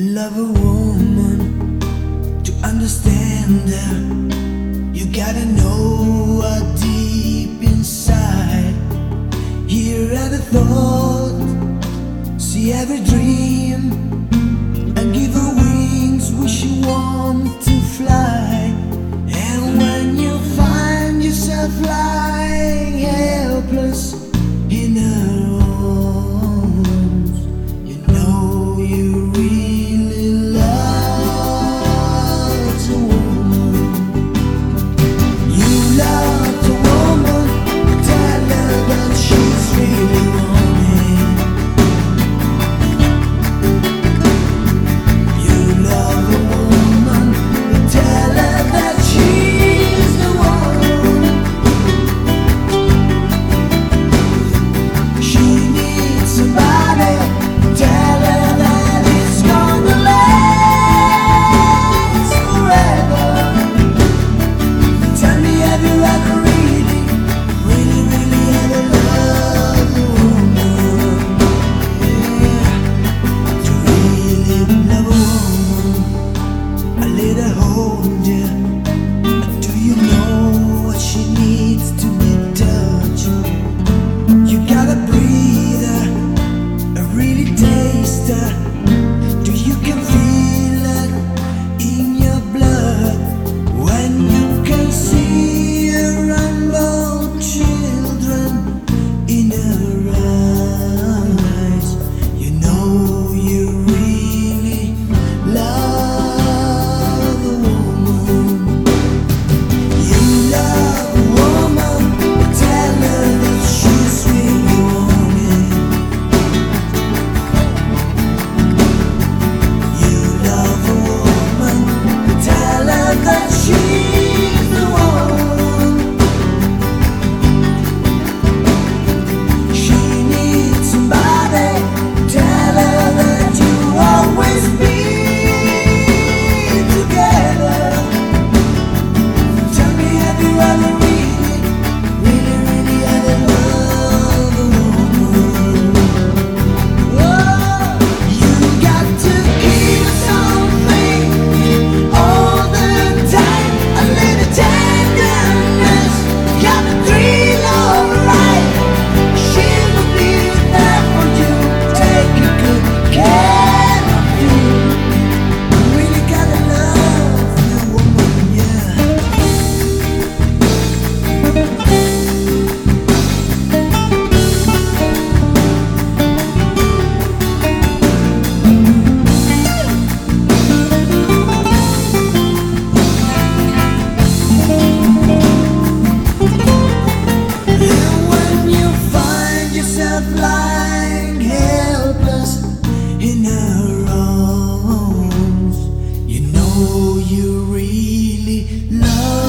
Love a woman to understand her. You gotta know her deep inside. Hear every thought, see every dream, and give her wings when she wants to fly. And when you find yourself flying helpless. you really love